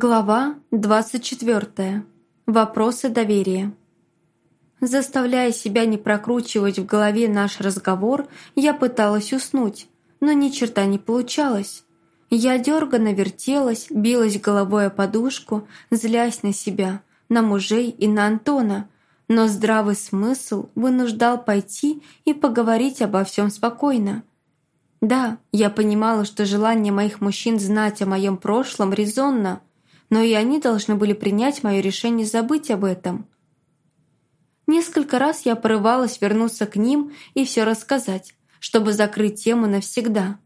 Глава 24. Вопросы доверия. Заставляя себя не прокручивать в голове наш разговор, я пыталась уснуть, но ни черта не получалось. Я дерганно вертелась, билась головой о подушку, злясь на себя, на мужей и на Антона, но здравый смысл вынуждал пойти и поговорить обо всем спокойно. Да, я понимала, что желание моих мужчин знать о моем прошлом резонно – но и они должны были принять мое решение забыть об этом. Несколько раз я порывалась вернуться к ним и все рассказать, чтобы закрыть тему навсегда.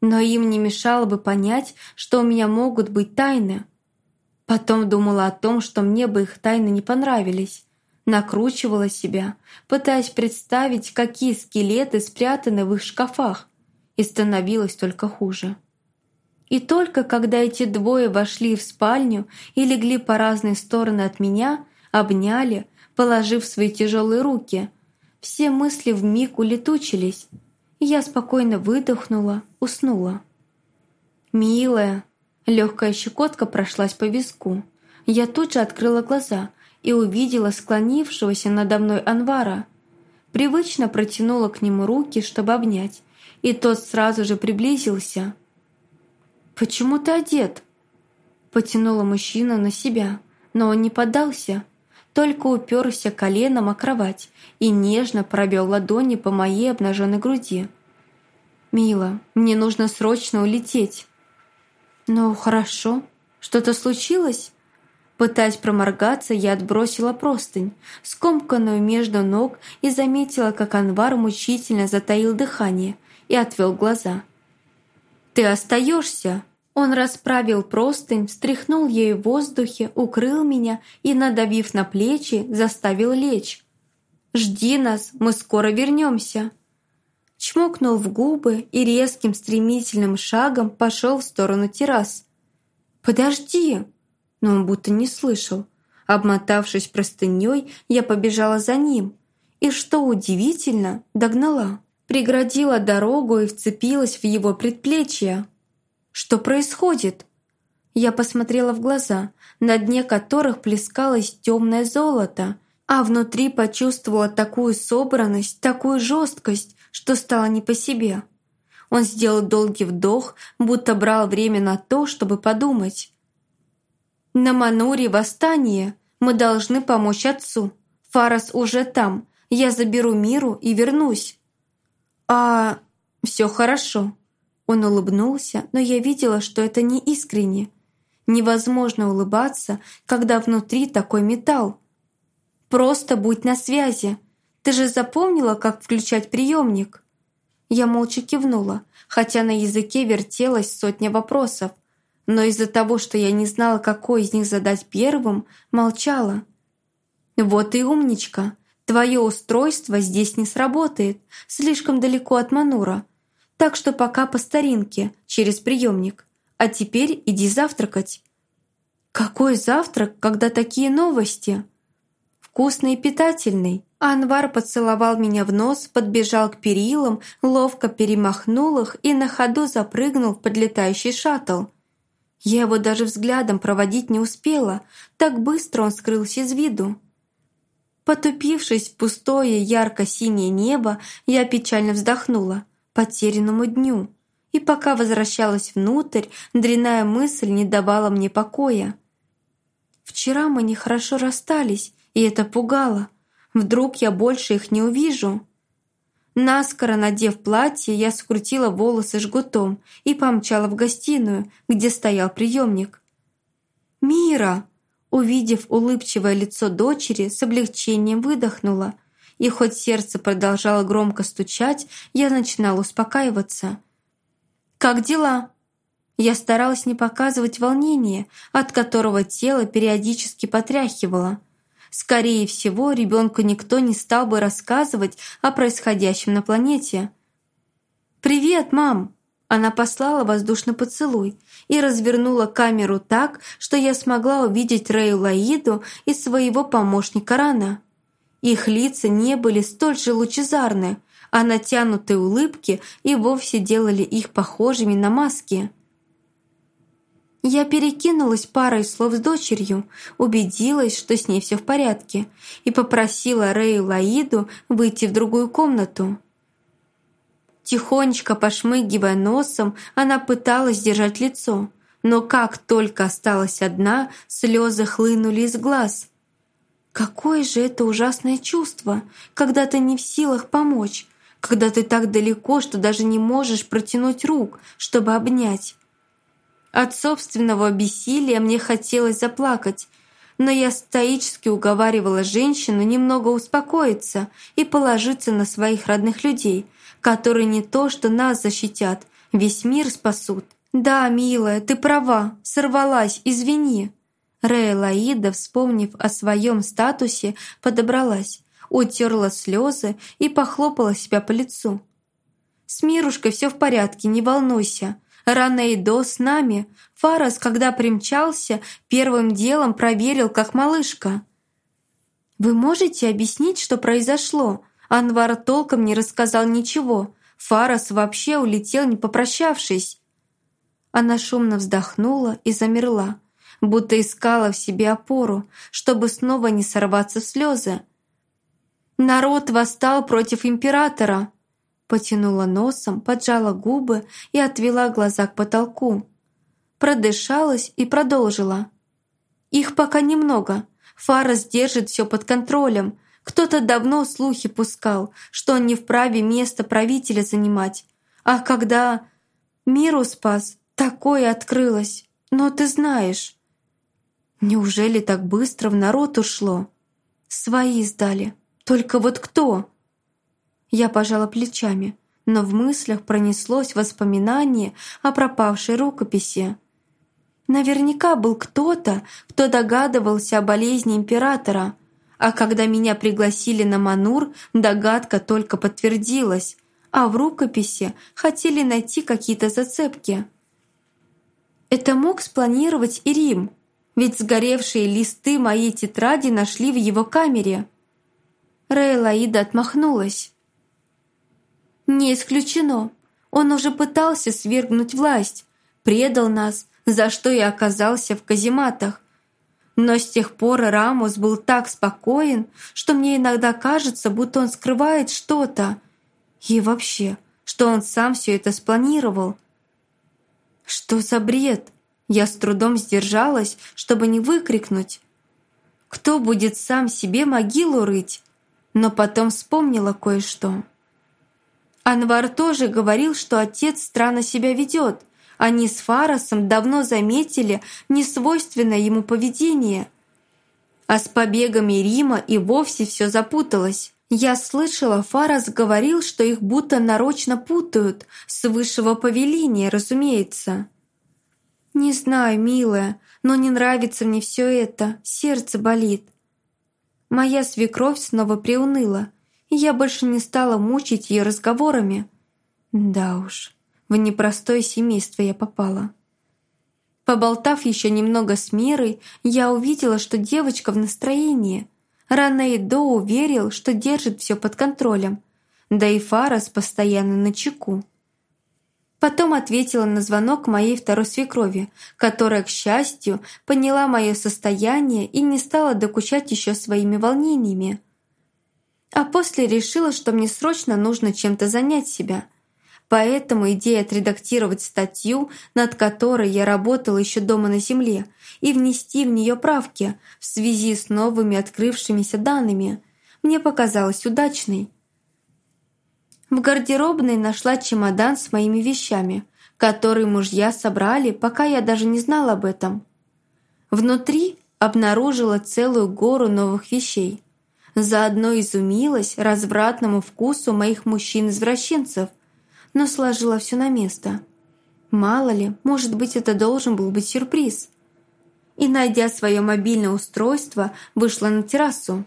Но им не мешало бы понять, что у меня могут быть тайны. Потом думала о том, что мне бы их тайны не понравились. Накручивала себя, пытаясь представить, какие скелеты спрятаны в их шкафах, и становилось только хуже. И только когда эти двое вошли в спальню и легли по разные стороны от меня, обняли, положив свои тяжелые руки, все мысли вмиг улетучились, и я спокойно выдохнула, уснула. «Милая!» Легкая щекотка прошлась по виску. Я тут же открыла глаза и увидела склонившегося надо мной Анвара. Привычно протянула к нему руки, чтобы обнять, и тот сразу же приблизился – «Почему ты одет?» Потянула мужчина на себя, но он не поддался, только уперся коленом о кровать и нежно пробил ладони по моей обнаженной груди. «Мила, мне нужно срочно улететь». «Ну, хорошо. Что-то случилось?» Пытаясь проморгаться, я отбросила простынь, скомканную между ног, и заметила, как Анвар мучительно затаил дыхание и отвел глаза. «Ты остаешься?» Он расправил простынь, встряхнул ею в воздухе, укрыл меня и, надавив на плечи, заставил лечь. «Жди нас, мы скоро вернемся!» Чмокнул в губы и резким стремительным шагом пошел в сторону террас. «Подожди!» Но он будто не слышал. Обмотавшись простыней, я побежала за ним. И, что удивительно, догнала. Преградила дорогу и вцепилась в его предплечье. Что происходит?» Я посмотрела в глаза, на дне которых плескалось темное золото, а внутри почувствовала такую собранность, такую жесткость, что стало не по себе. Он сделал долгий вдох, будто брал время на то, чтобы подумать. «На Мануре восстание. Мы должны помочь отцу. Фарас уже там. Я заберу миру и вернусь». «А... все хорошо», он улыбнулся, но я видела, что это не искренне. Невозможно улыбаться, когда внутри такой металл. Просто будь на связи. Ты же запомнила, как включать приемник? Я молча кивнула, хотя на языке вертелась сотня вопросов. Но из-за того, что я не знала, какой из них задать первым, молчала. «Вот и умничка. Твое устройство здесь не сработает. Слишком далеко от Манура. Так что пока по старинке, через приемник. А теперь иди завтракать». «Какой завтрак, когда такие новости?» «Вкусный и питательный». Анвар поцеловал меня в нос, подбежал к перилам, ловко перемахнул их и на ходу запрыгнул в подлетающий шаттл. Я его даже взглядом проводить не успела, так быстро он скрылся из виду. Потупившись в пустое ярко-синее небо, я печально вздохнула потерянному дню. И пока возвращалась внутрь, дрянная мысль не давала мне покоя. Вчера мы нехорошо расстались, и это пугало. Вдруг я больше их не увижу. Наскоро надев платье, я скрутила волосы жгутом и помчала в гостиную, где стоял приемник. «Мира!» Увидев улыбчивое лицо дочери, с облегчением выдохнула – и хоть сердце продолжало громко стучать, я начинала успокаиваться. «Как дела?» Я старалась не показывать волнение, от которого тело периодически потряхивало. Скорее всего, ребенку никто не стал бы рассказывать о происходящем на планете. «Привет, мам!» Она послала воздушный поцелуй и развернула камеру так, что я смогла увидеть Рэю Лаиду и своего помощника Рана. Их лица не были столь же лучезарны, а натянутые улыбки и вовсе делали их похожими на маски. Я перекинулась парой слов с дочерью, убедилась, что с ней все в порядке, и попросила Рэю Лаиду выйти в другую комнату. Тихонечко пошмыгивая носом, она пыталась держать лицо, но как только осталась одна, слезы хлынули из глаз. Какое же это ужасное чувство, когда ты не в силах помочь, когда ты так далеко, что даже не можешь протянуть рук, чтобы обнять. От собственного бессилия мне хотелось заплакать, но я стоически уговаривала женщину немного успокоиться и положиться на своих родных людей, которые не то что нас защитят, весь мир спасут. «Да, милая, ты права, сорвалась, извини». Рея Лаида, вспомнив о своем статусе, подобралась, утерла слезы и похлопала себя по лицу. «С Мирушкой все в порядке, не волнуйся. Рано и до с нами. Фарас, когда примчался, первым делом проверил, как малышка. «Вы можете объяснить, что произошло?» Анвар толком не рассказал ничего. Фарас вообще улетел, не попрощавшись. Она шумно вздохнула и замерла, будто искала в себе опору, чтобы снова не сорваться в слезы. «Народ восстал против императора», Потянула носом, поджала губы и отвела глаза к потолку. Продышалась и продолжила. «Их пока немного. Фарас держит все под контролем. Кто-то давно слухи пускал, что он не вправе место правителя занимать. А когда миру спас, такое открылось. Но ты знаешь...» Неужели так быстро в народ ушло? Свои сдали. Только вот кто? Я пожала плечами, но в мыслях пронеслось воспоминание о пропавшей рукописи. Наверняка был кто-то, кто догадывался о болезни императора, а когда меня пригласили на Манур, догадка только подтвердилась, а в рукописи хотели найти какие-то зацепки. Это мог спланировать и Рим, ведь сгоревшие листы моей тетради нашли в его камере. Рейлаида отмахнулась. Не исключено. Он уже пытался свергнуть власть, предал нас, за что и оказался в казематах. Но с тех пор Рамус был так спокоен, что мне иногда кажется, будто он скрывает что-то. И вообще, что он сам все это спланировал. Что за бред? Я с трудом сдержалась, чтобы не выкрикнуть. Кто будет сам себе могилу рыть? Но потом вспомнила кое-что. Анвар тоже говорил, что отец странно себя ведет. Они с Фарасом давно заметили несвойственное ему поведение. А с побегами Рима и вовсе все запуталось. Я слышала, Фарас говорил, что их будто нарочно путают, с высшего повеления, разумеется. «Не знаю, милая, но не нравится мне все это, сердце болит». Моя свекровь снова приуныла – и я больше не стала мучить ее разговорами. Да уж, в непростое семейство я попала. Поболтав еще немного с Мирой, я увидела, что девочка в настроении. Рано и до уверил, что держит все под контролем. Да и Фарас постоянно на чеку. Потом ответила на звонок моей второй свекрови, которая, к счастью, поняла мое состояние и не стала докучать еще своими волнениями. А после решила, что мне срочно нужно чем-то занять себя. Поэтому идея отредактировать статью, над которой я работала еще дома на земле, и внести в нее правки в связи с новыми открывшимися данными, мне показалась удачной. В гардеробной нашла чемодан с моими вещами, которые мужья собрали, пока я даже не знала об этом. Внутри обнаружила целую гору новых вещей – Заодно изумилась развратному вкусу моих мужчин-извращенцев, но сложила все на место. Мало ли, может быть, это должен был быть сюрприз. И, найдя свое мобильное устройство, вышла на террасу.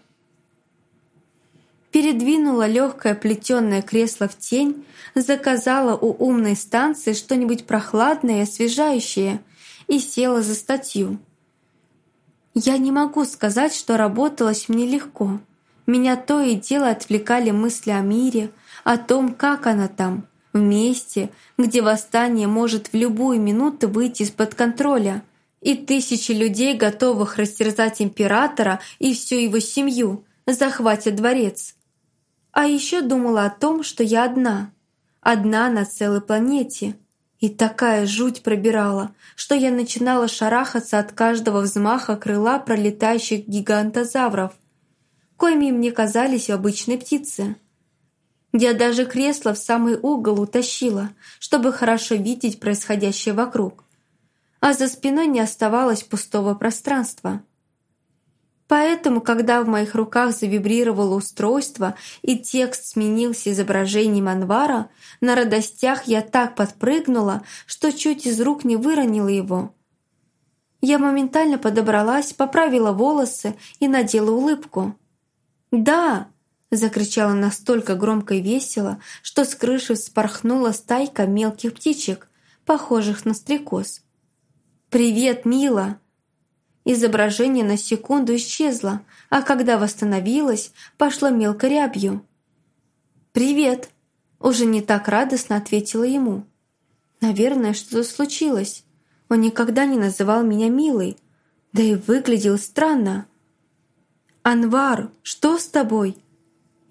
Передвинула легкое плетеное кресло в тень, заказала у умной станции что-нибудь прохладное и освежающее и села за статью. Я не могу сказать, что работалось мне легко. Меня то и дело отвлекали мысли о мире, о том, как она там, В месте, где восстание может в любую минуту выйти из-под контроля, и тысячи людей, готовых растерзать императора и всю его семью, захватят дворец. А еще думала о том, что я одна. Одна на целой планете. И такая жуть пробирала, что я начинала шарахаться от каждого взмаха крыла пролетающих гигантозавров, коими мне казались обычные птицы. Я даже кресло в самый угол утащила, чтобы хорошо видеть происходящее вокруг. А за спиной не оставалось пустого пространства. Поэтому, когда в моих руках завибрировало устройство и текст сменился изображением Анвара, на радостях я так подпрыгнула, что чуть из рук не выронила его. Я моментально подобралась, поправила волосы и надела улыбку. «Да!» Закричала настолько громко и весело, что с крыши вспорхнула стайка мелких птичек, похожих на стрекоз. «Привет, мила!» Изображение на секунду исчезло, а когда восстановилось, пошло мелко рябью. «Привет!» Уже не так радостно ответила ему. Наверное, что-то случилось. Он никогда не называл меня милой, да и выглядел странно. «Анвар, что с тобой?»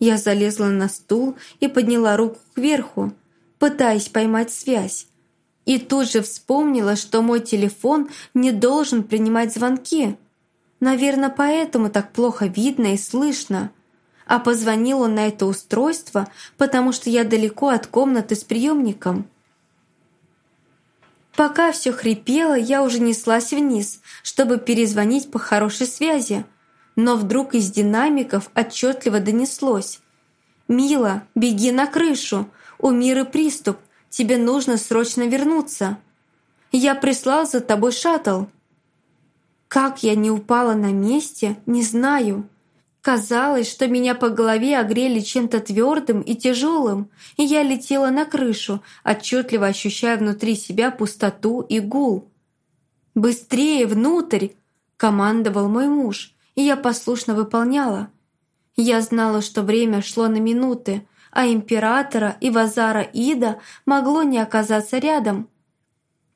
Я залезла на стул и подняла руку кверху, пытаясь поймать связь. И тут же вспомнила, что мой телефон не должен принимать звонки. Наверное, поэтому так плохо видно и слышно. А позвонил он на это устройство, потому что я далеко от комнаты с приемником. Пока все хрипело, я уже неслась вниз, чтобы перезвонить по хорошей связи – но вдруг из динамиков отчетливо донеслось. «Мила, беги на крышу! У Миры приступ! Тебе нужно срочно вернуться! Я прислал за тобой шаттл!» Как я не упала на месте, не знаю. Казалось, что меня по голове огрели чем-то твердым и тяжелым, и я летела на крышу, отчетливо ощущая внутри себя пустоту и гул. «Быстрее внутрь!» — командовал мой муж, и я послушно выполняла. Я знала, что время шло на минуты, а императора и Вазара Ида могло не оказаться рядом.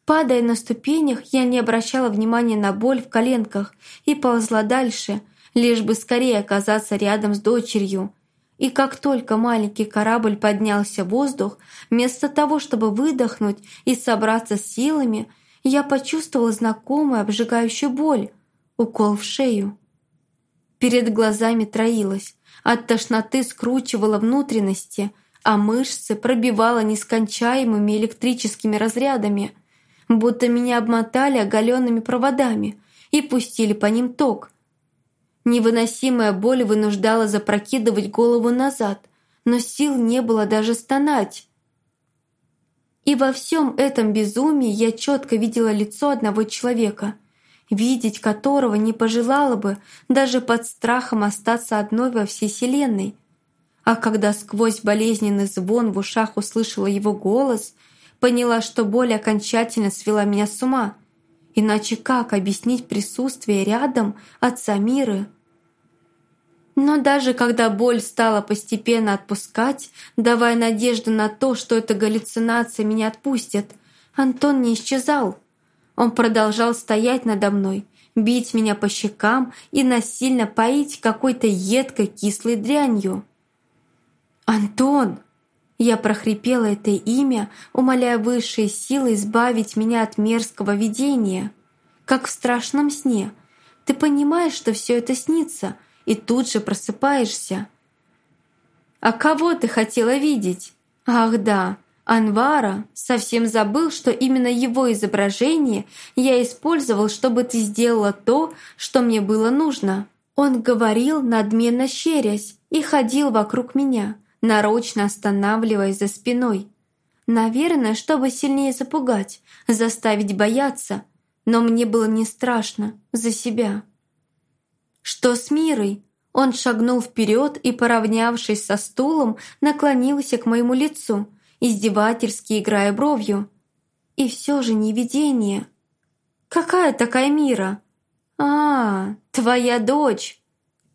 Падая на ступенях, я не обращала внимания на боль в коленках и ползла дальше, лишь бы скорее оказаться рядом с дочерью. И как только маленький корабль поднялся в воздух, вместо того, чтобы выдохнуть и собраться с силами, я почувствовала знакомую обжигающую боль, укол в шею. Перед глазами троилось, от тошноты скручивало внутренности, а мышцы пробивало нескончаемыми электрическими разрядами, будто меня обмотали оголенными проводами и пустили по ним ток. Невыносимая боль вынуждала запрокидывать голову назад, но сил не было даже стонать. И во всем этом безумии я четко видела лицо одного человека — видеть которого не пожелала бы даже под страхом остаться одной во всей Вселенной. А когда сквозь болезненный звон в ушах услышала его голос, поняла, что боль окончательно свела меня с ума. Иначе как объяснить присутствие рядом отца Миры? Но даже когда боль стала постепенно отпускать, давая надежду на то, что эта галлюцинация меня отпустит, Антон не исчезал. Он продолжал стоять надо мной, бить меня по щекам и насильно поить какой-то едкой кислой дрянью. «Антон!» Я прохрипела это имя, умоляя высшие силы избавить меня от мерзкого видения. Как в страшном сне. Ты понимаешь, что все это снится, и тут же просыпаешься. «А кого ты хотела видеть?» «Ах да, Анвара совсем забыл, что именно его изображение я использовал, чтобы ты сделала то, что мне было нужно. Он говорил, надменно щерясь, и ходил вокруг меня, нарочно останавливаясь за спиной. Наверное, чтобы сильнее запугать, заставить бояться, но мне было не страшно за себя. «Что с Мирой?» Он шагнул вперед и, поравнявшись со стулом, наклонился к моему лицу – издевательски играя бровью. И все же не видение. «Какая такая Мира?» «А, твоя дочь!»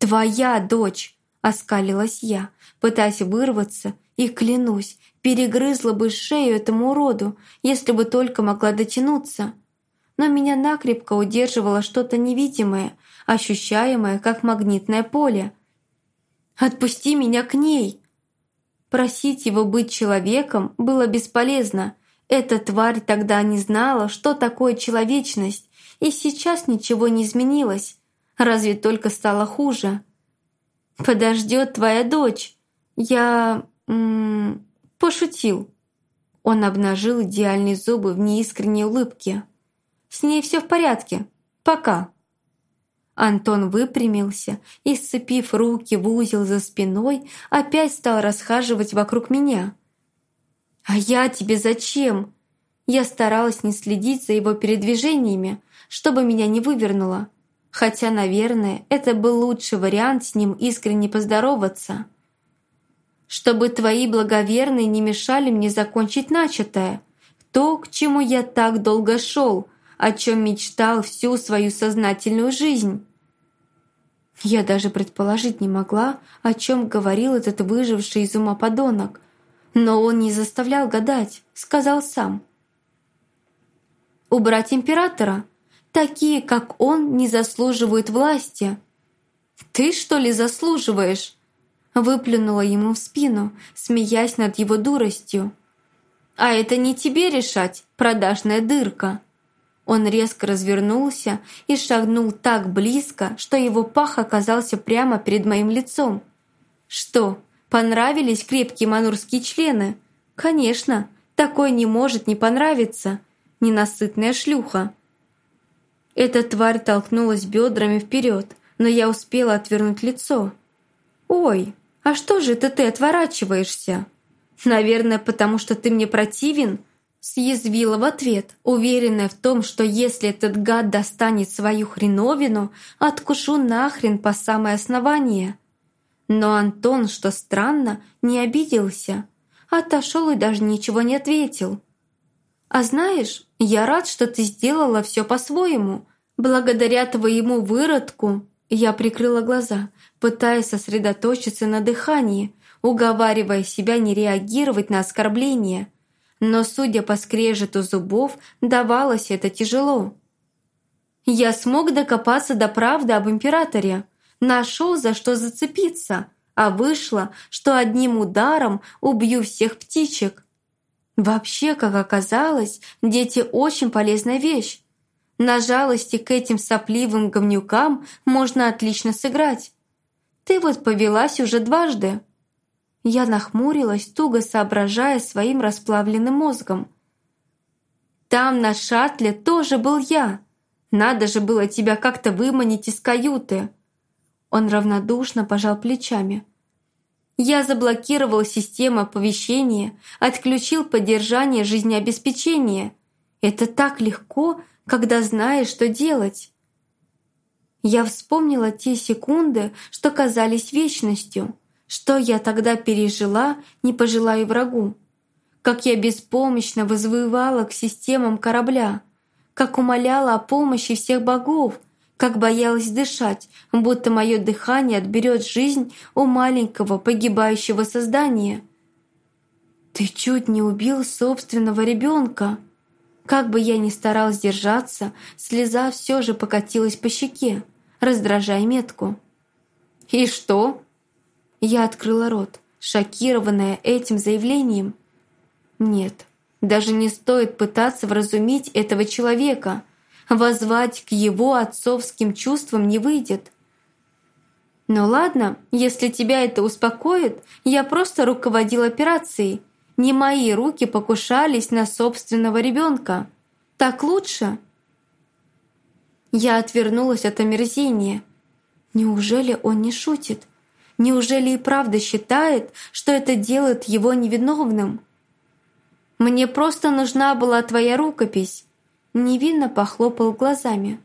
«Твоя дочь!» — оскалилась я, пытаясь вырваться, и, клянусь, перегрызла бы шею этому уроду, если бы только могла дотянуться. Но меня накрепко удерживало что-то невидимое, ощущаемое, как магнитное поле. «Отпусти меня к ней!» Просить его быть человеком было бесполезно. Эта тварь тогда не знала, что такое человечность, и сейчас ничего не изменилось, разве только стало хуже. «Подождет твоя дочь. Я... М -м, пошутил». Он обнажил идеальные зубы в неискренней улыбке. «С ней все в порядке. Пока». Антон выпрямился и, сцепив руки в узел за спиной, опять стал расхаживать вокруг меня. «А я тебе зачем?» Я старалась не следить за его передвижениями, чтобы меня не вывернуло. Хотя, наверное, это был лучший вариант с ним искренне поздороваться. Чтобы твои благоверные не мешали мне закончить начатое. То, к чему я так долго шел, о чем мечтал всю свою сознательную жизнь. Я даже предположить не могла, о чем говорил этот выживший из ума подонок. Но он не заставлял гадать, сказал сам. «Убрать императора? Такие, как он, не заслуживают власти». «Ты, что ли, заслуживаешь?» Выплюнула ему в спину, смеясь над его дуростью. «А это не тебе решать, продажная дырка!» Он резко развернулся и шагнул так близко, что его пах оказался прямо перед моим лицом. «Что, понравились крепкие манурские члены?» «Конечно, такой не может не понравиться. Ненасытная шлюха». Эта тварь толкнулась бедрами вперед, но я успела отвернуть лицо. «Ой, а что же это ты отворачиваешься?» «Наверное, потому что ты мне противен?» Съязвила в ответ, уверенная в том, что если этот гад достанет свою хреновину, откушу нахрен по самое основание. Но Антон, что странно, не обиделся. Отошел и даже ничего не ответил. «А знаешь, я рад, что ты сделала все по-своему. Благодаря твоему выродку...» Я прикрыла глаза, пытаясь сосредоточиться на дыхании, уговаривая себя не реагировать на оскорбление – но, судя по скрежету зубов, давалось это тяжело. Я смог докопаться до правды об императоре, нашел за что зацепиться, а вышло, что одним ударом убью всех птичек. Вообще, как оказалось, дети очень полезная вещь. На жалости к этим сопливым говнюкам можно отлично сыграть. Ты вот повелась уже дважды. Я нахмурилась, туго соображая своим расплавленным мозгом. «Там, на шаттле, тоже был я. Надо же было тебя как-то выманить из каюты». Он равнодушно пожал плечами. «Я заблокировал систему оповещения, отключил поддержание жизнеобеспечения. Это так легко, когда знаешь, что делать». Я вспомнила те секунды, что казались вечностью. Что я тогда пережила, не пожелаю врагу. Как я беспомощно возвывала к системам корабля, как умоляла о помощи всех богов, как боялась дышать, будто мое дыхание отберет жизнь у маленького погибающего создания. «Ты чуть не убил собственного ребенка!» Как бы я ни старалась держаться, слеза все же покатилась по щеке, раздражая метку. «И что?» Я открыла рот, шокированная этим заявлением. Нет, даже не стоит пытаться вразумить этого человека. Возвать к его отцовским чувствам не выйдет. Ну ладно, если тебя это успокоит, я просто руководил операцией. Не мои руки покушались на собственного ребенка. Так лучше? Я отвернулась от омерзения. Неужели он не шутит? Неужели и правда считает, что это делает его невиновным? «Мне просто нужна была твоя рукопись», невинно похлопал глазами.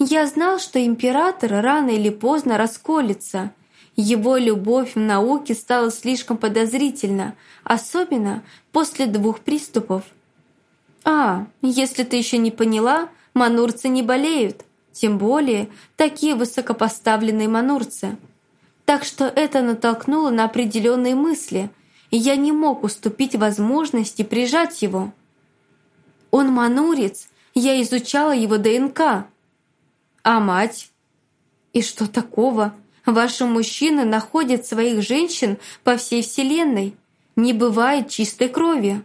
«Я знал, что император рано или поздно расколется. Его любовь в науке стала слишком подозрительна, особенно после двух приступов. А, если ты еще не поняла, манурцы не болеют, тем более такие высокопоставленные манурцы» так что это натолкнуло на определенные мысли, и я не мог уступить возможности прижать его. Он манурец, я изучала его ДНК. А мать? И что такого? Ваши мужчины находят своих женщин по всей вселенной. Не бывает чистой крови.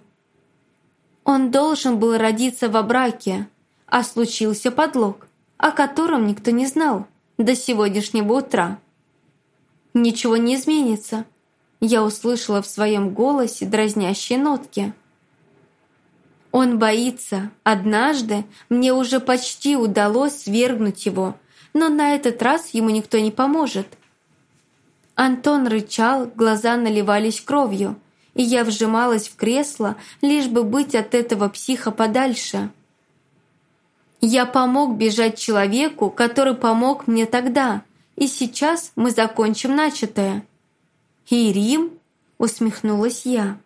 Он должен был родиться во браке, а случился подлог, о котором никто не знал до сегодняшнего утра. Ничего не изменится. Я услышала в своем голосе дразнящие нотки. Он боится. Однажды мне уже почти удалось свергнуть его, но на этот раз ему никто не поможет. Антон рычал, глаза наливались кровью, и я вжималась в кресло, лишь бы быть от этого психа подальше. Я помог бежать человеку, который помог мне тогда, и сейчас мы закончим начатое. «И Рим?» — усмехнулась я.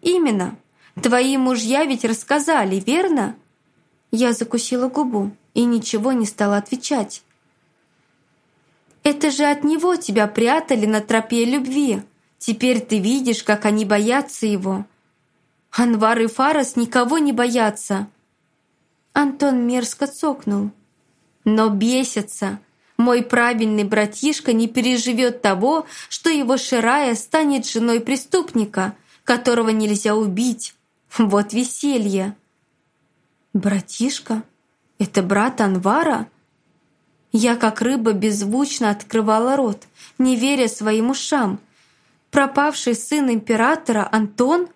«Именно. Твои мужья ведь рассказали, верно?» Я закусила губу и ничего не стала отвечать. «Это же от него тебя прятали на тропе любви. Теперь ты видишь, как они боятся его. Анвар и Фарас никого не боятся». Антон мерзко цокнул. «Но бесятся. Мой правильный братишка не переживет того, что его Ширая станет женой преступника, которого нельзя убить. Вот веселье!» «Братишка? Это брат Анвара?» Я, как рыба, беззвучно открывала рот, не веря своим ушам. Пропавший сын императора Антон?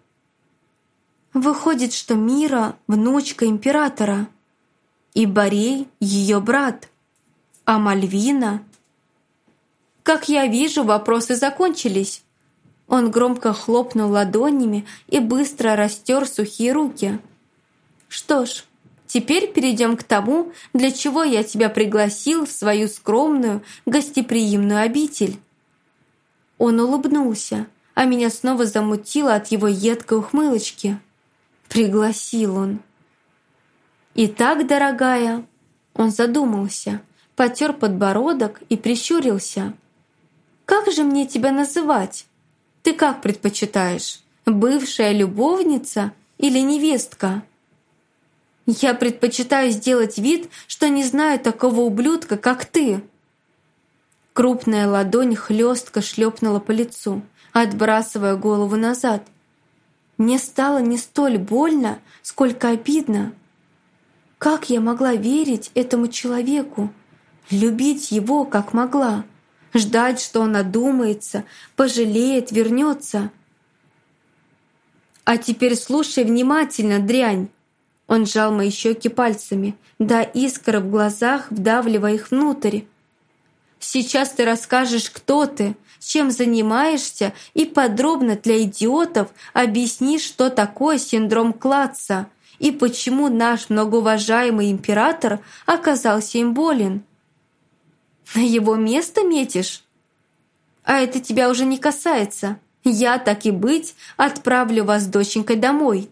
Выходит, что Мира — внучка императора. И Борей — ее брат. А Мальвина? Как я вижу, вопросы закончились. Он громко хлопнул ладонями и быстро растер сухие руки. Что ж, Теперь перейдем к тому, для чего я тебя пригласил в свою скромную, гостеприимную обитель». Он улыбнулся, а меня снова замутило от его едкой ухмылочки. Пригласил он. «Итак, дорогая...» Он задумался, потер подбородок и прищурился. «Как же мне тебя называть? Ты как предпочитаешь, бывшая любовница или невестка?» Я предпочитаю сделать вид, что не знаю такого ублюдка, как ты». Крупная ладонь хлестко шлепнула по лицу, отбрасывая голову назад. Мне стало не столь больно, сколько обидно. Как я могла верить этому человеку, любить его, как могла, ждать, что он одумается, пожалеет, вернется? А теперь слушай внимательно, дрянь. Он сжал мои щеки пальцами, да искры в глазах, вдавливая их внутрь. «Сейчас ты расскажешь, кто ты, чем занимаешься и подробно для идиотов объяснишь, что такое синдром Клатца и почему наш многоуважаемый император оказался им болен. На его место метишь? А это тебя уже не касается. Я, так и быть, отправлю вас с доченькой домой».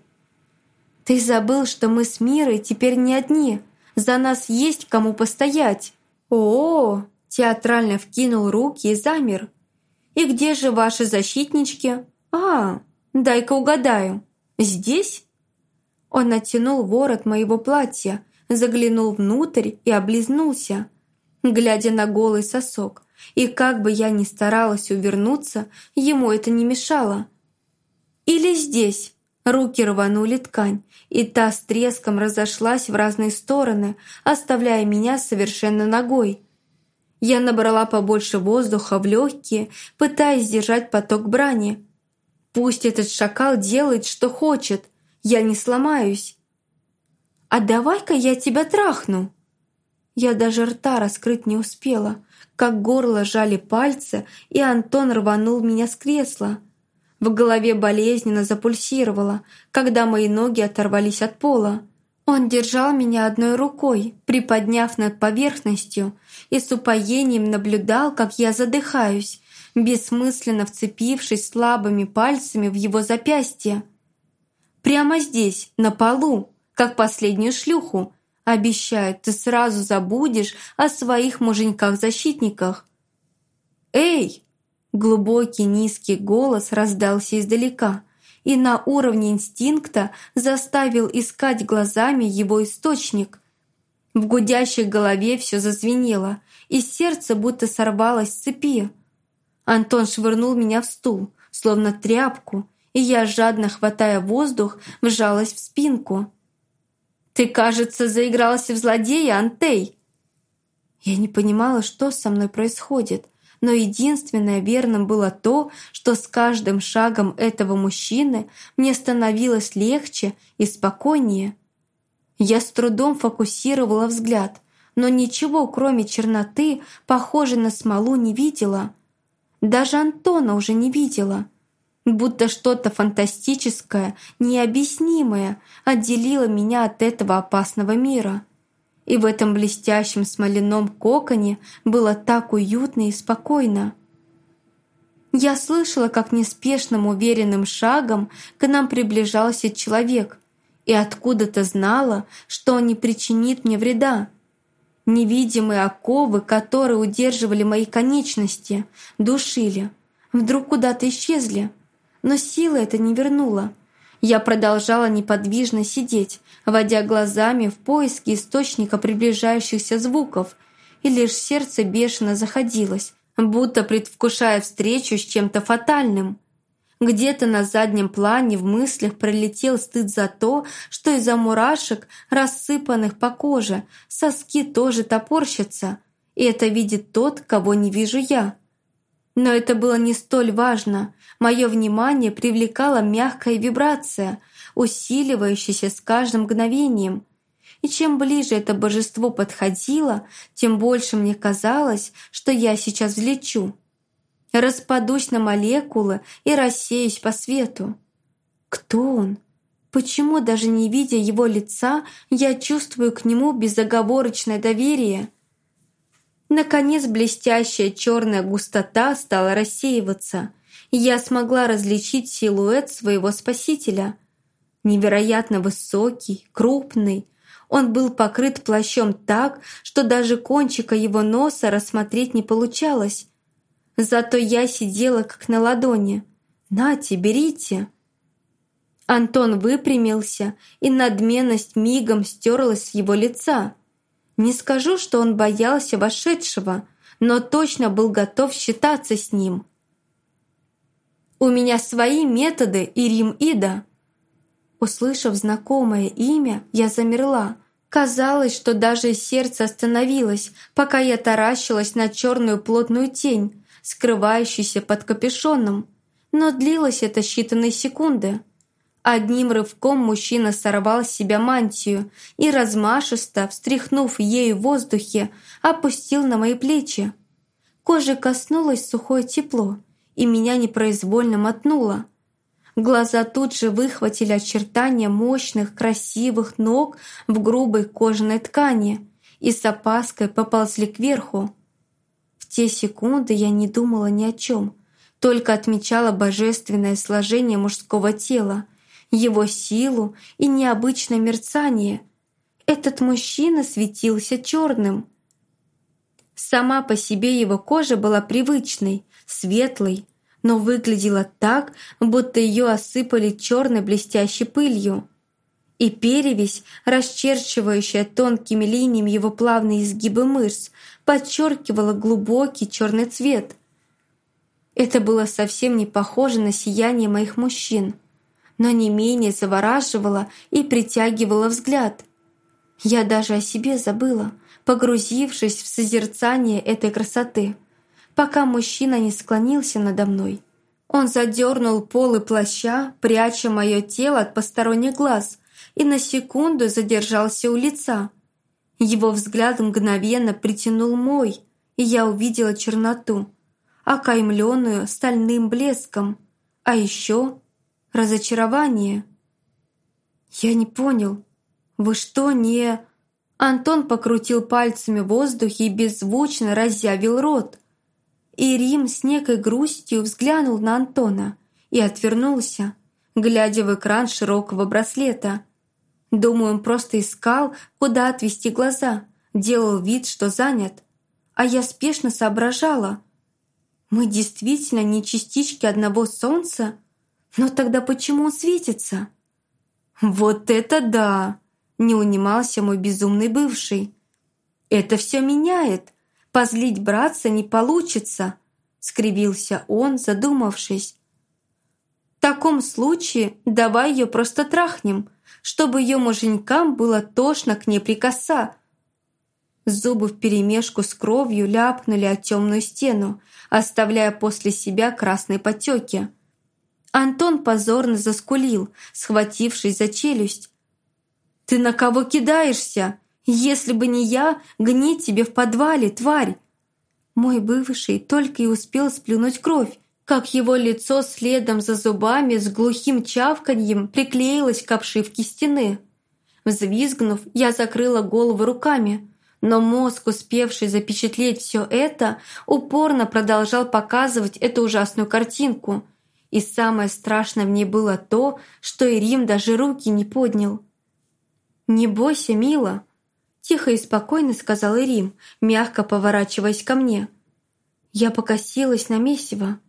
«Ты забыл, что мы с Мирой теперь не одни. За нас есть кому постоять». «О-о-о!» театрально вкинул руки и замер. «И где же ваши защитнички?» «А, дай-ка угадаю. Здесь?» Он натянул ворот моего платья, заглянул внутрь и облизнулся, глядя на голый сосок. И как бы я ни старалась увернуться, ему это не мешало. «Или здесь?» Руки рванули ткань, и та с треском разошлась в разные стороны, оставляя меня совершенно ногой. Я набрала побольше воздуха в легкие, пытаясь сдержать поток брани. Пусть этот шакал делает, что хочет, я не сломаюсь. «А давай-ка я тебя трахну!» Я даже рта раскрыть не успела, как горло жали пальцы, и Антон рванул меня с кресла – в голове болезненно запульсировало, когда мои ноги оторвались от пола. Он держал меня одной рукой, приподняв над поверхностью, и с упоением наблюдал, как я задыхаюсь, бессмысленно вцепившись слабыми пальцами в его запястье. Прямо здесь, на полу, как последнюю шлюху, обещают, ты сразу забудешь о своих муженьках-защитниках. «Эй!» Глубокий низкий голос раздался издалека и на уровне инстинкта заставил искать глазами его источник. В гудящей голове все зазвенело, и сердце будто сорвалось с цепи. Антон швырнул меня в стул, словно тряпку, и я, жадно хватая воздух, вжалась в спинку. «Ты, кажется, заигрался в злодея, Антей!» Я не понимала, что со мной происходит, но единственное верным было то, что с каждым шагом этого мужчины мне становилось легче и спокойнее. Я с трудом фокусировала взгляд, но ничего, кроме черноты, похожей на смолу, не видела. Даже Антона уже не видела. Будто что-то фантастическое, необъяснимое отделило меня от этого опасного мира. И в этом блестящем смоляном коконе было так уютно и спокойно. Я слышала, как неспешным уверенным шагом к нам приближался человек, и откуда-то знала, что он не причинит мне вреда. Невидимые оковы, которые удерживали мои конечности, душили, вдруг куда-то исчезли, но сила это не вернула. Я продолжала неподвижно сидеть, водя глазами в поиске источника приближающихся звуков, и лишь сердце бешено заходилось, будто предвкушая встречу с чем-то фатальным. Где-то на заднем плане в мыслях пролетел стыд за то, что из-за мурашек, рассыпанных по коже, соски тоже топорщатся, и это видит тот, кого не вижу я. Но это было не столь важно. Мое внимание привлекала мягкая вибрация, усиливающаяся с каждым мгновением. И чем ближе это божество подходило, тем больше мне казалось, что я сейчас взлечу. Распадусь на молекулы и рассеюсь по свету. Кто он? Почему, даже не видя его лица, я чувствую к нему безоговорочное доверие – Наконец блестящая черная густота стала рассеиваться, и я смогла различить силуэт своего спасителя. Невероятно высокий, крупный. Он был покрыт плащом так, что даже кончика его носа рассмотреть не получалось. Зато я сидела как на ладони. «Нате, берите!» Антон выпрямился, и надменность мигом стерлась с его лица – не скажу, что он боялся вошедшего, но точно был готов считаться с ним. «У меня свои методы, Ирим Ида!» Услышав знакомое имя, я замерла. Казалось, что даже сердце остановилось, пока я таращилась на черную плотную тень, скрывающуюся под капюшоном. Но длилось это считанные секунды. Одним рывком мужчина сорвал с себя мантию и, размашисто, встряхнув ею в воздухе, опустил на мои плечи. Кожи коснулось сухое тепло, и меня непроизвольно мотнуло. Глаза тут же выхватили очертания мощных, красивых ног в грубой кожаной ткани и с опаской поползли кверху. В те секунды я не думала ни о чем, только отмечала божественное сложение мужского тела, его силу и необычное мерцание. Этот мужчина светился черным. Сама по себе его кожа была привычной, светлой, но выглядела так, будто ее осыпали черной блестящей пылью. И перевесь, расчерчивающая тонкими линиями его плавные изгибы мышц, подчеркивала глубокий черный цвет. Это было совсем не похоже на сияние моих мужчин но не менее завораживала и притягивала взгляд. Я даже о себе забыла, погрузившись в созерцание этой красоты, пока мужчина не склонился надо мной. Он задернул полы плаща, пряча мое тело от посторонних глаз, и на секунду задержался у лица. Его взгляд мгновенно притянул мой, и я увидела черноту, окаймленную стальным блеском, а еще разочарование. «Я не понял. Вы что, не...» Антон покрутил пальцами в воздухе и беззвучно разъявил рот. И Рим с некой грустью взглянул на Антона и отвернулся, глядя в экран широкого браслета. Думаю, он просто искал, куда отвести глаза, делал вид, что занят. А я спешно соображала. Мы действительно не частички одного солнца? Но тогда почему он светится? Вот это да! Не унимался мой безумный бывший. Это все меняет. Позлить братца не получится, скривился он, задумавшись. В таком случае давай ее просто трахнем, чтобы ее муженькам было тошно к ней прикаса. Зубы вперемешку с кровью ляпнули о темную стену, оставляя после себя красные потеки. Антон позорно заскулил, схватившись за челюсть. «Ты на кого кидаешься? Если бы не я, гнить тебе в подвале, тварь!» Мой бывший только и успел сплюнуть кровь, как его лицо следом за зубами с глухим чавканьем приклеилось к обшивке стены. Взвизгнув, я закрыла голову руками, но мозг, успевший запечатлеть все это, упорно продолжал показывать эту ужасную картинку. И самое страшное в ней было то, что Ирим даже руки не поднял. «Не бойся, мила», – тихо и спокойно сказал Ирим, мягко поворачиваясь ко мне. Я покосилась на месиво.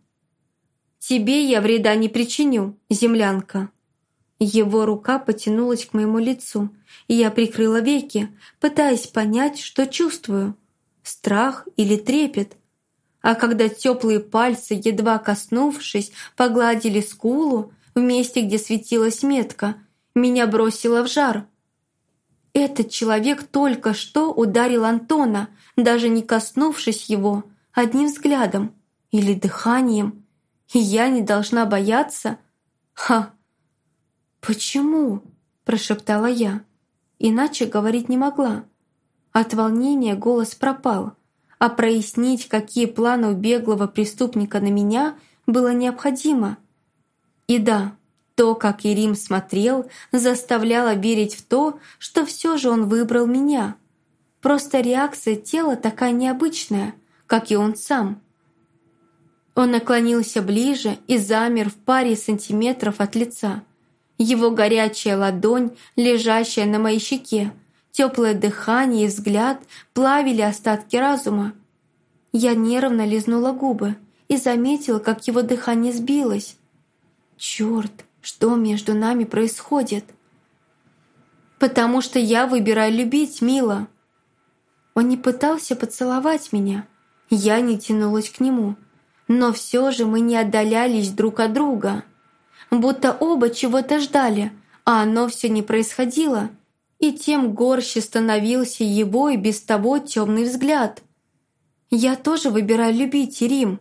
«Тебе я вреда не причиню, землянка». Его рука потянулась к моему лицу, и я прикрыла веки, пытаясь понять, что чувствую – страх или трепет. А когда теплые пальцы, едва коснувшись, погладили скулу в месте, где светилась метка, меня бросило в жар. Этот человек только что ударил Антона, даже не коснувшись его, одним взглядом или дыханием – и я не должна бояться? Ха! Почему? Прошептала я. Иначе говорить не могла. От волнения голос пропал, а прояснить, какие планы у беглого преступника на меня, было необходимо. И да, то, как Ирим смотрел, заставляло верить в то, что все же он выбрал меня. Просто реакция тела такая необычная, как и он сам. Он наклонился ближе и замер в паре сантиметров от лица. Его горячая ладонь, лежащая на моей щеке, теплое дыхание и взгляд плавили остатки разума. Я нервно лизнула губы и заметила, как его дыхание сбилось. «Черт, что между нами происходит?» «Потому что я выбираю любить, мила». Он не пытался поцеловать меня. Я не тянулась к нему, но все же мы не отдалялись друг от друга. Будто оба чего-то ждали, а оно все не происходило. И тем горще становился его и без того темный взгляд. «Я тоже выбираю любить, Рим».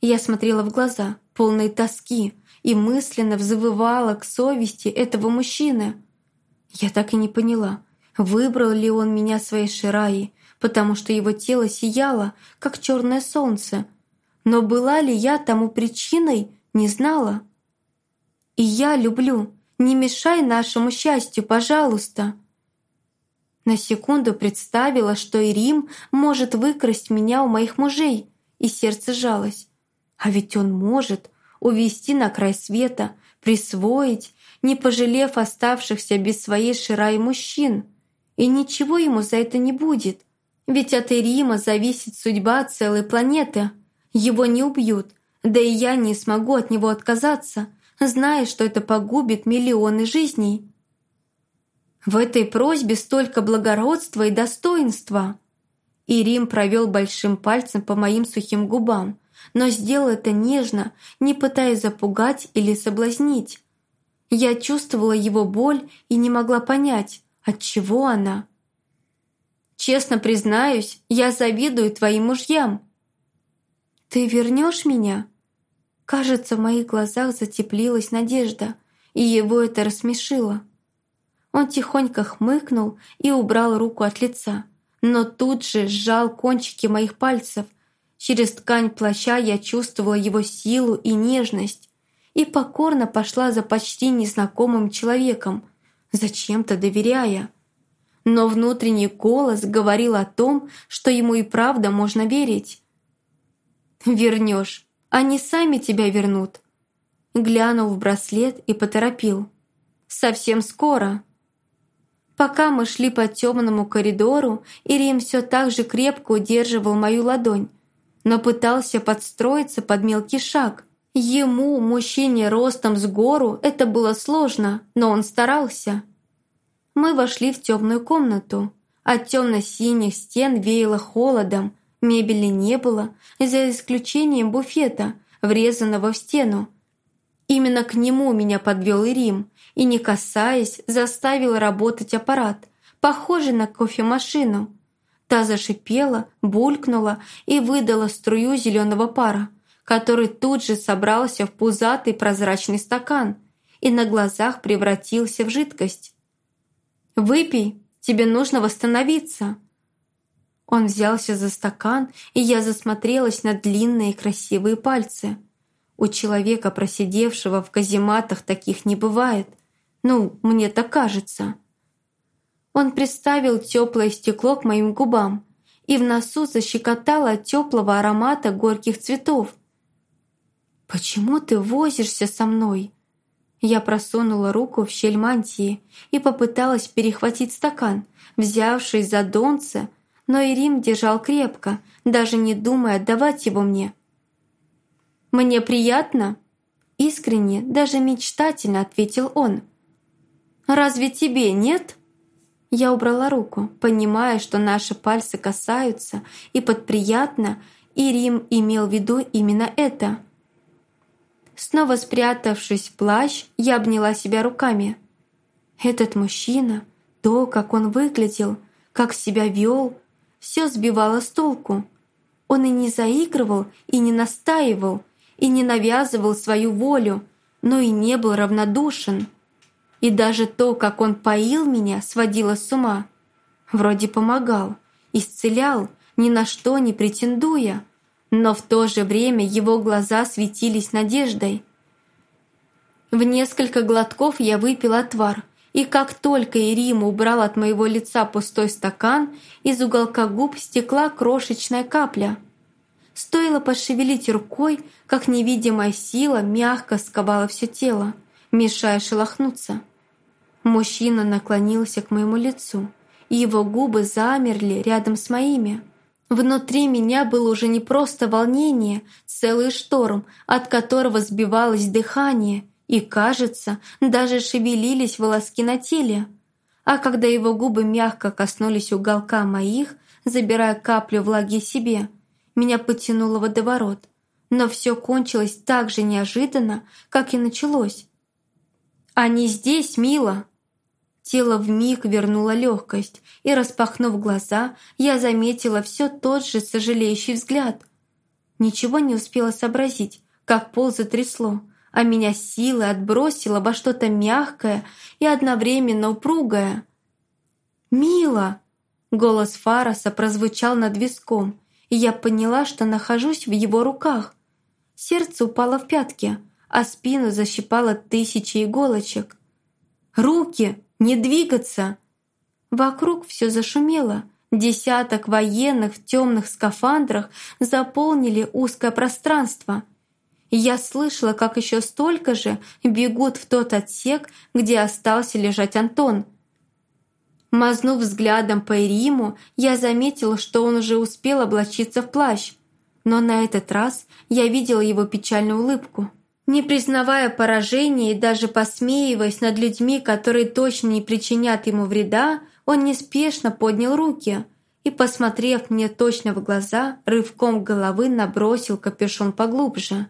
Я смотрела в глаза, полные тоски, и мысленно взывала к совести этого мужчины. Я так и не поняла, выбрал ли он меня своей Шираи, потому что его тело сияло, как черное солнце, но была ли я тому причиной, не знала. И я люблю. Не мешай нашему счастью, пожалуйста. На секунду представила, что и Рим может выкрасть меня у моих мужей, и сердце жалось. А ведь он может увести на край света, присвоить, не пожалев оставшихся без своей Шираи мужчин. И ничего ему за это не будет, ведь от Ирима зависит судьба целой планеты — его не убьют, да и я не смогу от него отказаться, зная, что это погубит миллионы жизней. В этой просьбе столько благородства и достоинства. И Рим провел большим пальцем по моим сухим губам, но сделал это нежно, не пытаясь запугать или соблазнить. Я чувствовала его боль и не могла понять, от чего она. «Честно признаюсь, я завидую твоим мужьям», «Ты вернешь меня?» Кажется, в моих глазах затеплилась надежда, и его это рассмешило. Он тихонько хмыкнул и убрал руку от лица, но тут же сжал кончики моих пальцев. Через ткань плаща я чувствовала его силу и нежность и покорно пошла за почти незнакомым человеком, зачем-то доверяя. Но внутренний голос говорил о том, что ему и правда можно верить. «Вернешь. Они сами тебя вернут». Глянул в браслет и поторопил. «Совсем скоро». Пока мы шли по темному коридору, Ирим все так же крепко удерживал мою ладонь. но пытался подстроиться под мелкий шаг. Ему, мужчине ростом с гору, это было сложно, но он старался. Мы вошли в темную комнату. От темно-синих стен веяло холодом, мебели не было, за исключением буфета, врезанного в стену. Именно к нему меня подвел Ирим и, не касаясь, заставил работать аппарат, похожий на кофемашину. Та зашипела, булькнула и выдала струю зеленого пара, который тут же собрался в пузатый прозрачный стакан и на глазах превратился в жидкость. «Выпей, тебе нужно восстановиться». Он взялся за стакан, и я засмотрелась на длинные красивые пальцы. У человека, просидевшего в казематах, таких не бывает. Ну, мне так кажется. Он приставил теплое стекло к моим губам, и в носу защекотало от теплого аромата горьких цветов. «Почему ты возишься со мной?» Я просунула руку в щель мантии и попыталась перехватить стакан, взявшись за донце, но Ирим держал крепко, даже не думая отдавать его мне. «Мне приятно?» Искренне, даже мечтательно ответил он. «Разве тебе нет?» Я убрала руку, понимая, что наши пальцы касаются, и под «приятно» и Рим имел в виду именно это. Снова спрятавшись в плащ, я обняла себя руками. Этот мужчина, то, как он выглядел, как себя вел, все сбивало с толку. Он и не заигрывал, и не настаивал, и не навязывал свою волю, но и не был равнодушен. И даже то, как он поил меня, сводило с ума. Вроде помогал, исцелял, ни на что не претендуя, но в то же время его глаза светились надеждой. В несколько глотков я выпила отвар, и как только Ирима убрал от моего лица пустой стакан, из уголка губ стекла крошечная капля. Стоило пошевелить рукой, как невидимая сила мягко сковала все тело, мешая шелохнуться. Мужчина наклонился к моему лицу, и его губы замерли рядом с моими. Внутри меня было уже не просто волнение, целый шторм, от которого сбивалось дыхание, и, кажется, даже шевелились волоски на теле. А когда его губы мягко коснулись уголка моих, забирая каплю влаги себе, меня потянуло водоворот. Но все кончилось так же неожиданно, как и началось. «Они здесь, мила!» Тело вмиг вернуло легкость, и, распахнув глаза, я заметила все тот же сожалеющий взгляд. Ничего не успела сообразить, как пол затрясло, а меня силой отбросило во что-то мягкое и одновременно упругое. «Мила!» Голос Фараса прозвучал над виском, и я поняла, что нахожусь в его руках. Сердце упало в пятки, а спину защипало тысячи иголочек. «Руки!» Не двигаться!» Вокруг все зашумело. Десяток военных в темных скафандрах заполнили узкое пространство. Я слышала, как еще столько же бегут в тот отсек, где остался лежать Антон. Мазнув взглядом по Ириму, я заметила, что он уже успел облачиться в плащ. Но на этот раз я видела его печальную улыбку. Не признавая поражения и даже посмеиваясь над людьми, которые точно не причинят ему вреда, он неспешно поднял руки и, посмотрев мне точно в глаза, рывком головы набросил капюшон поглубже.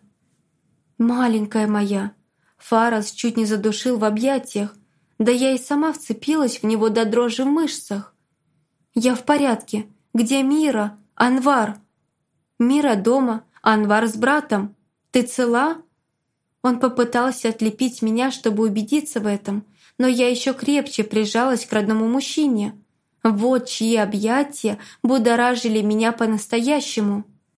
«Маленькая моя!» Фарас чуть не задушил в объятиях, да я и сама вцепилась в него до дрожи в мышцах. «Я в порядке. Где Мира? Анвар?» «Мира дома, Анвар с братом. Ты цела?» Он попытался отлепить меня, чтобы убедиться в этом, но я еще крепче прижалась к родному мужчине. Вот чьи объятия будоражили меня по-настоящему.